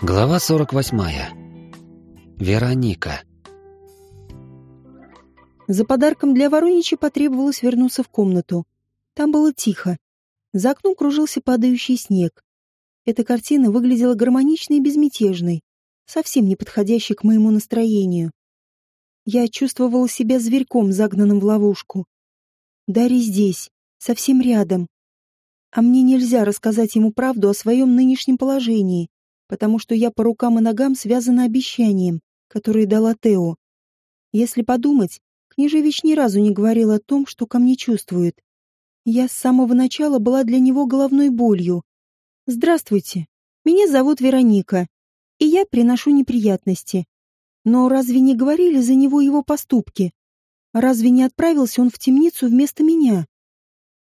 Глава 48. Вероника. За подарком для Воронича потребовалось вернуться в комнату. Там было тихо. За окном кружился падающий снег. Эта картина выглядела гармоничной и безмятежной, совсем не подходящей к моему настроению. Я чувствовала себя зверьком, загнанным в ловушку. Дарья здесь, совсем рядом. А мне нельзя рассказать ему правду о своем нынешнем положении потому что я по рукам и ногам связана обещанием, которое дала Тео. Если подумать, княжевич ни разу не говорил о том, что ко мне чувствует. Я с самого начала была для него головной болью. «Здравствуйте, меня зовут Вероника, и я приношу неприятности. Но разве не говорили за него его поступки? Разве не отправился он в темницу вместо меня?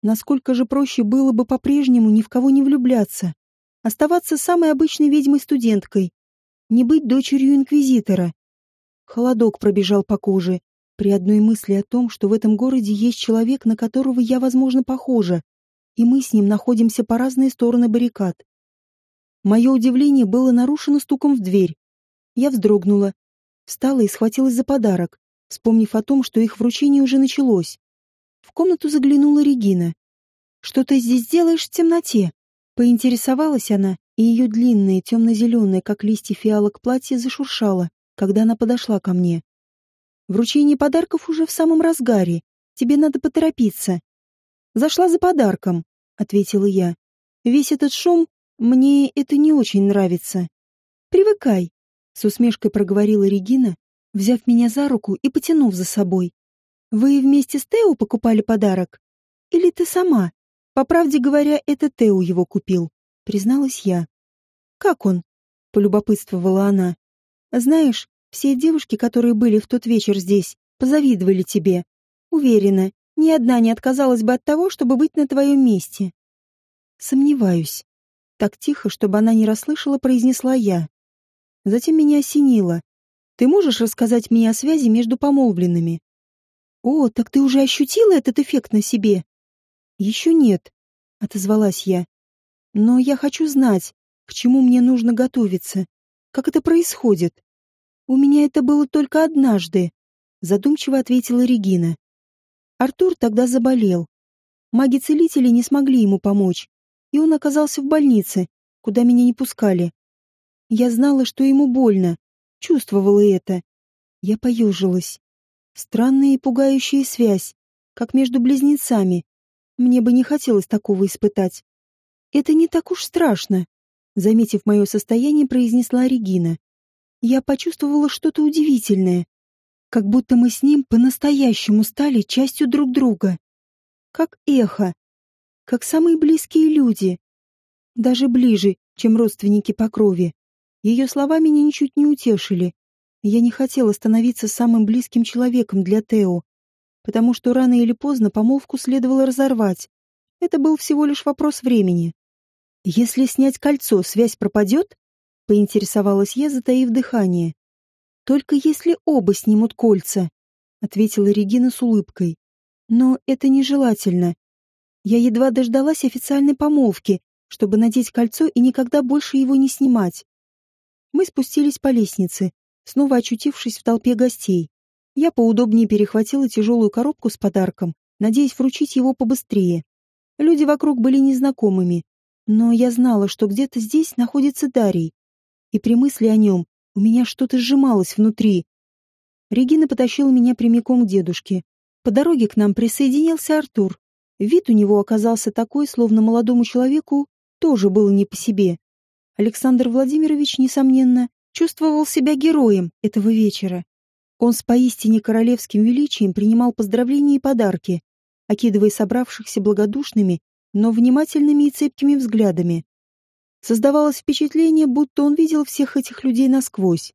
Насколько же проще было бы по-прежнему ни в кого не влюбляться? Оставаться самой обычной ведьмой-студенткой. Не быть дочерью инквизитора. Холодок пробежал по коже при одной мысли о том, что в этом городе есть человек, на которого я, возможно, похожа, и мы с ним находимся по разные стороны баррикад. Мое удивление было нарушено стуком в дверь. Я вздрогнула, встала и схватилась за подарок, вспомнив о том, что их вручение уже началось. В комнату заглянула Регина. «Что ты здесь делаешь в темноте?» Поинтересовалась она, и ее длинное, темно-зеленое, как листья фиалок платье, зашуршало, когда она подошла ко мне. «Вручение подарков уже в самом разгаре. Тебе надо поторопиться». «Зашла за подарком», — ответила я. «Весь этот шум, мне это не очень нравится». «Привыкай», — с усмешкой проговорила Регина, взяв меня за руку и потянув за собой. «Вы вместе с Тео покупали подарок? Или ты сама?» По правде говоря, это Тео его купил, призналась я. Как он? полюбопытствовала она. Знаешь, все девушки, которые были в тот вечер здесь, позавидовали тебе. Уверена, ни одна не отказалась бы от того, чтобы быть на твоем месте. Сомневаюсь. Так тихо, чтобы она не расслышала, произнесла я. Затем меня осенило. Ты можешь рассказать мне о связи между помолвленными? О, так ты уже ощутила этот эффект на себе? «Еще нет», — отозвалась я. «Но я хочу знать, к чему мне нужно готовиться, как это происходит. У меня это было только однажды», — задумчиво ответила Регина. Артур тогда заболел. Маги-целители не смогли ему помочь, и он оказался в больнице, куда меня не пускали. Я знала, что ему больно, чувствовала это. Я поежилась. Странная и пугающая связь, как между близнецами, мне бы не хотелось такого испытать. Это не так уж страшно, заметив мое состояние, произнесла Регина. Я почувствовала что-то удивительное, как будто мы с ним по-настоящему стали частью друг друга. Как эхо, как самые близкие люди, даже ближе, чем родственники по крови. Ее слова меня ничуть не утешили. Я не хотела становиться самым близким человеком для Тео, потому что рано или поздно помолвку следовало разорвать. Это был всего лишь вопрос времени. «Если снять кольцо, связь пропадет?» — поинтересовалась я, затаив дыхание. «Только если оба снимут кольца», — ответила Регина с улыбкой. «Но это нежелательно. Я едва дождалась официальной помолвки, чтобы надеть кольцо и никогда больше его не снимать. Мы спустились по лестнице, снова очутившись в толпе гостей. Я поудобнее перехватила тяжелую коробку с подарком, надеясь вручить его побыстрее. Люди вокруг были незнакомыми, но я знала, что где-то здесь находится Дарий. И при мысли о нем у меня что-то сжималось внутри. Регина потащила меня прямиком к дедушке. По дороге к нам присоединился Артур. Вид у него оказался такой, словно молодому человеку тоже было не по себе. Александр Владимирович, несомненно, чувствовал себя героем этого вечера. Он с поистине королевским величием принимал поздравления и подарки, окидывая собравшихся благодушными, но внимательными и цепкими взглядами. Создавалось впечатление, будто он видел всех этих людей насквозь.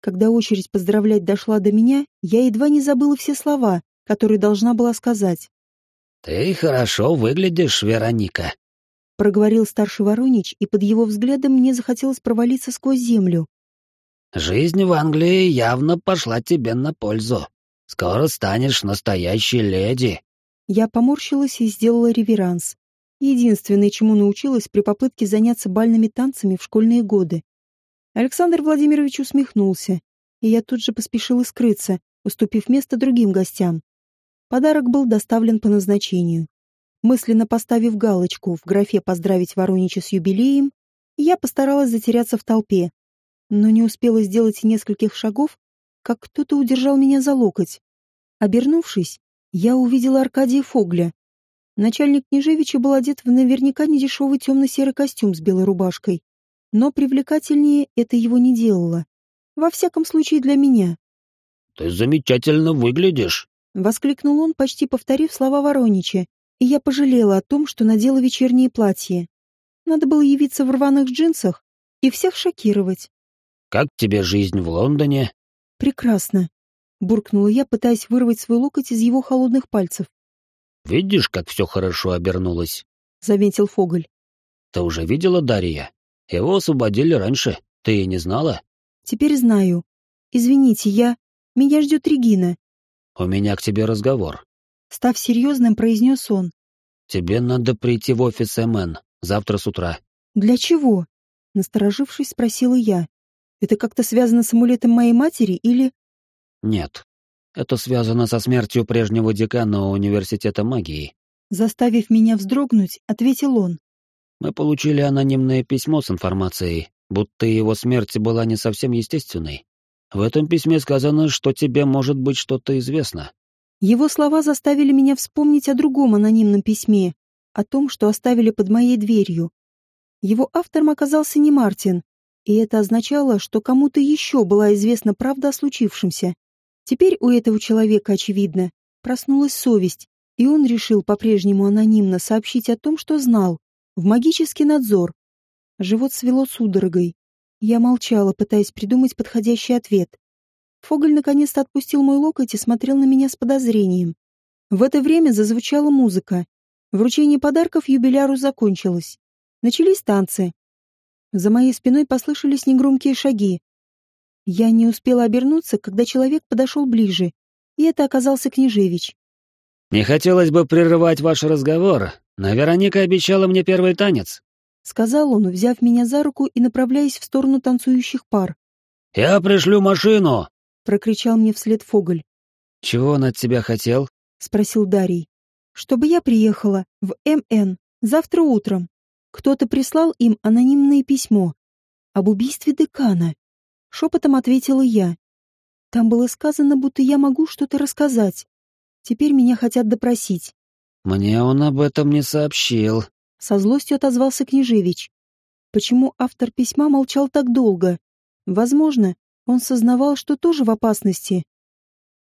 Когда очередь поздравлять дошла до меня, я едва не забыла все слова, которые должна была сказать. «Ты хорошо выглядишь, Вероника», — проговорил старший Воронич, и под его взглядом мне захотелось провалиться сквозь землю. Жизнь в Англии явно пошла тебе на пользу. Скоро станешь настоящей леди. Я поморщилась и сделала реверанс. Единственное, чему научилась при попытке заняться бальными танцами в школьные годы. Александр Владимирович усмехнулся, и я тут же поспешила скрыться, уступив место другим гостям. Подарок был доставлен по назначению. Мысленно поставив галочку в графе «Поздравить Воронича с юбилеем», я постаралась затеряться в толпе, но не успела сделать нескольких шагов, как кто-то удержал меня за локоть. Обернувшись, я увидела Аркадия Фогля. Начальник Княжевича был одет в наверняка недешевый темно-серый костюм с белой рубашкой, но привлекательнее это его не делало. Во всяком случае для меня. «Ты замечательно выглядишь», — воскликнул он, почти повторив слова Воронича, и я пожалела о том, что надела вечернее платье. Надо было явиться в рваных джинсах и всех шокировать. «Как тебе жизнь в Лондоне?» «Прекрасно», — буркнула я, пытаясь вырвать свой локоть из его холодных пальцев. «Видишь, как все хорошо обернулось?» — заметил Фоголь. «Ты уже видела Дарья?» Его освободили раньше. Ты и не знала? Теперь знаю. Извините, я... Меня ждет Регина. У меня к тебе разговор. Став серьезным, произнес он. Тебе надо прийти в офис МН завтра с утра. Для чего? Насторожившись, спросила я. Это как-то связано с амулетом моей матери или... Нет. Это связано со смертью прежнего декана университета магии. Заставив меня вздрогнуть, ответил он. Мы получили анонимное письмо с информацией, будто его смерть была не совсем естественной. В этом письме сказано, что тебе может быть что-то известно. Его слова заставили меня вспомнить о другом анонимном письме, о том, что оставили под моей дверью. Его автором оказался не Мартин, и это означало, что кому-то еще была известна правда о случившемся. Теперь у этого человека, очевидно, проснулась совесть, и он решил по-прежнему анонимно сообщить о том, что знал, в магический надзор. Живот свело судорогой. Я молчала, пытаясь придумать подходящий ответ. Фоголь наконец-то отпустил мой локоть и смотрел на меня с подозрением. В это время зазвучала музыка. Вручение подарков юбиляру закончилось. Начались танцы. За моей спиной послышались негромкие шаги. Я не успела обернуться, когда человек подошел ближе, и это оказался Княжевич. «Не хотелось бы прерывать ваш разговор, но Вероника обещала мне первый танец», — сказал он, взяв меня за руку и направляясь в сторону танцующих пар. «Я пришлю машину!» — прокричал мне вслед Фоголь. «Чего он от тебя хотел?» — спросил Дарий. «Чтобы я приехала в МН завтра утром. Кто-то прислал им анонимное письмо об убийстве декана». Шепотом ответила я. Там было сказано, будто я могу что-то рассказать. Теперь меня хотят допросить. «Мне он об этом не сообщил», — со злостью отозвался Княжевич. Почему автор письма молчал так долго? Возможно, он сознавал, что тоже в опасности.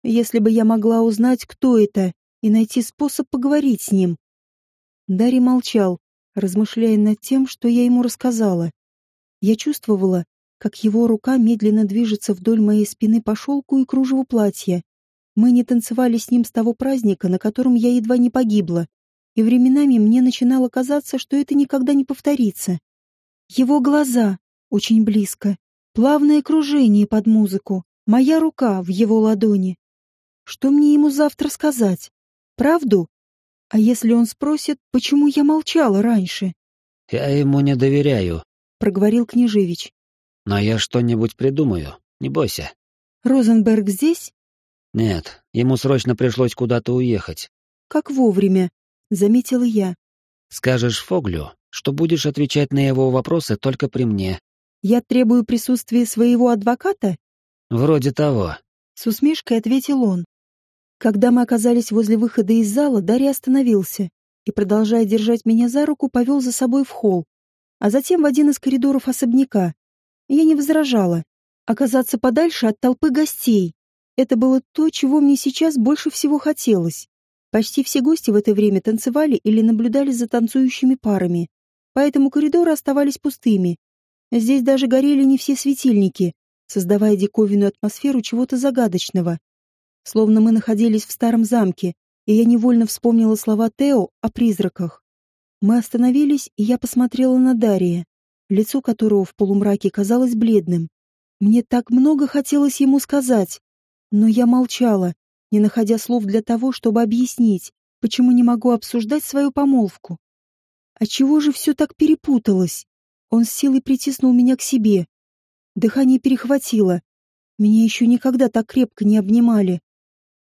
Если бы я могла узнать, кто это, и найти способ поговорить с ним. Дарий молчал, размышляя над тем, что я ему рассказала. Я чувствовала, как его рука медленно движется вдоль моей спины по шелку и кружеву платья. Мы не танцевали с ним с того праздника, на котором я едва не погибла, и временами мне начинало казаться, что это никогда не повторится. Его глаза очень близко, плавное кружение под музыку, моя рука в его ладони. Что мне ему завтра сказать? Правду? А если он спросит, почему я молчала раньше? Я ему не доверяю, проговорил Княжевич. Но я что-нибудь придумаю, не бойся. Розенберг здесь? Нет, ему срочно пришлось куда-то уехать. Как вовремя, заметила я. Скажешь Фоглю, что будешь отвечать на его вопросы только при мне. Я требую присутствия своего адвоката? Вроде того. С усмешкой ответил он. Когда мы оказались возле выхода из зала, Дарья остановился и, продолжая держать меня за руку, повел за собой в холл, а затем в один из коридоров особняка. Я не возражала. Оказаться подальше от толпы гостей, это было то, чего мне сейчас больше всего хотелось. Почти все гости в это время танцевали или наблюдали за танцующими парами, поэтому коридоры оставались пустыми. Здесь даже горели не все светильники, создавая диковинную атмосферу чего-то загадочного. Словно мы находились в старом замке, и я невольно вспомнила слова Тео о призраках. Мы остановились, и я посмотрела на Дария, лицо которого в полумраке казалось бледным. Мне так много хотелось ему сказать, но я молчала, не находя слов для того, чтобы объяснить, почему не могу обсуждать свою помолвку. А чего же все так перепуталось? Он с силой притиснул меня к себе. Дыхание перехватило. Меня еще никогда так крепко не обнимали.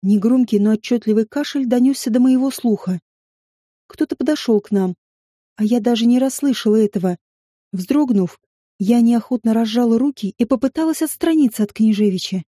Негромкий, но отчетливый кашель донесся до моего слуха. Кто-то подошел к нам, а я даже не расслышала этого. Вздрогнув, я неохотно разжала руки и попыталась отстраниться от княжевича.